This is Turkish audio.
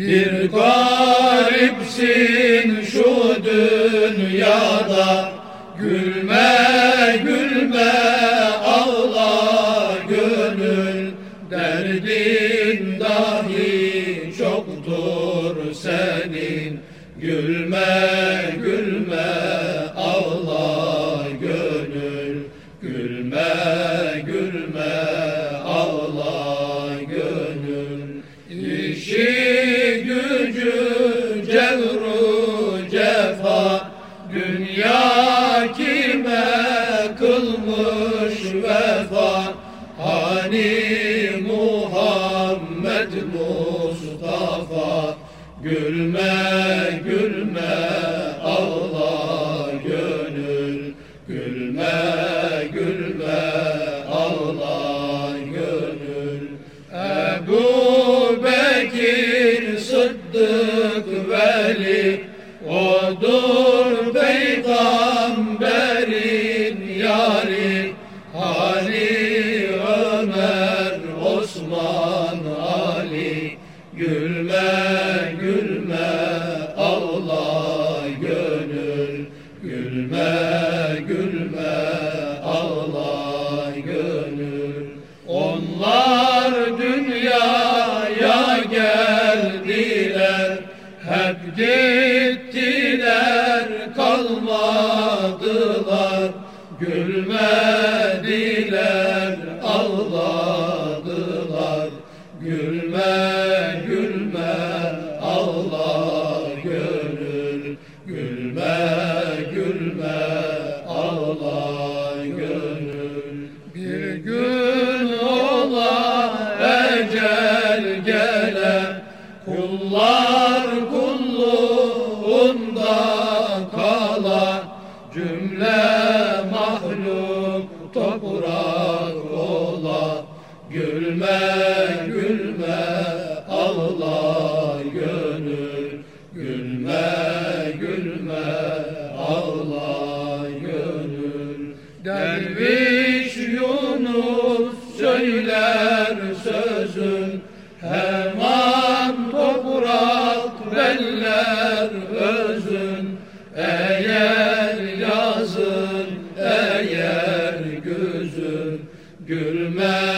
Bir garipsin şu dünyada. Gülme gülme ağla gönül. Derdin dahi çoktur senin. Gülme gülme ağla gönül. Gülme gülme ağla gönül. İşi kılmış vefa Hani Muhammed Mustafa. Gülme gülme ağla gönül. Gülme gülme ağla gönül. Ebu Bekir Sıddık Veli Odur peygamberin Ömer Osman Ali. Gülme gülme ağla gönül. Gülme gülme ağla gönül. Onlar dünyaya geldiler. Hep gittiler kalmadılar. Gülmediler Gülme gülme ağla gönül. Gülme gülme ağla gönül. Bir gün ola ecel gele Kullar kulluğunda kala. Cümle mahluk toprak ola. Gülme söyler sözün Hemen toprak beller özün. Eğer yazın eğer gözün Gülme gülme